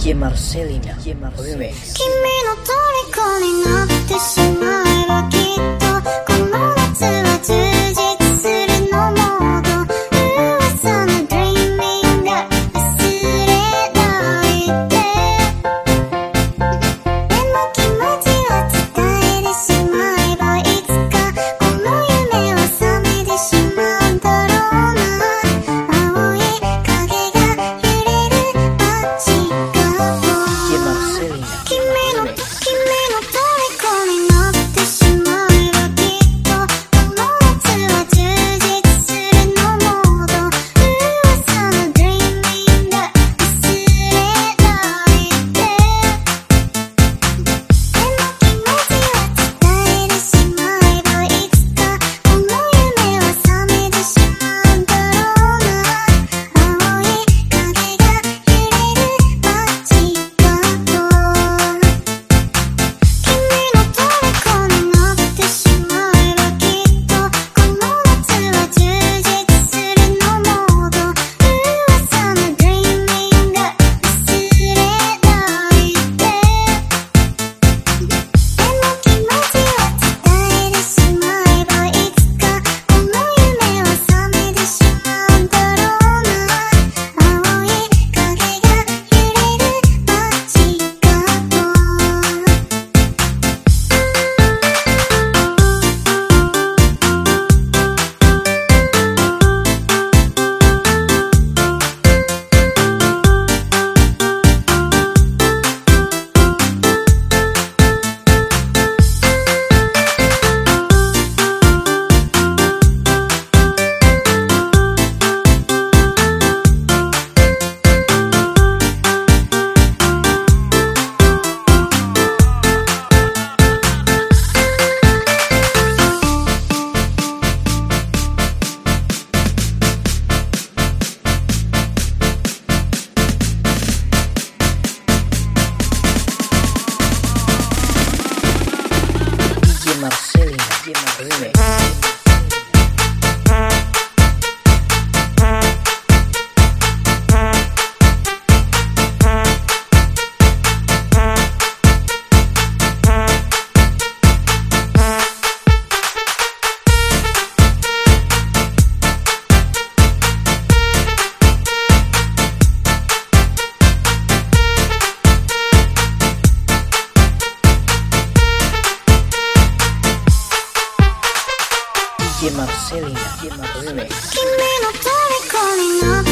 DJ Marcelina. DJ Marcelina. get my bread. Give up Selena. Give up Remix. 君の虜になって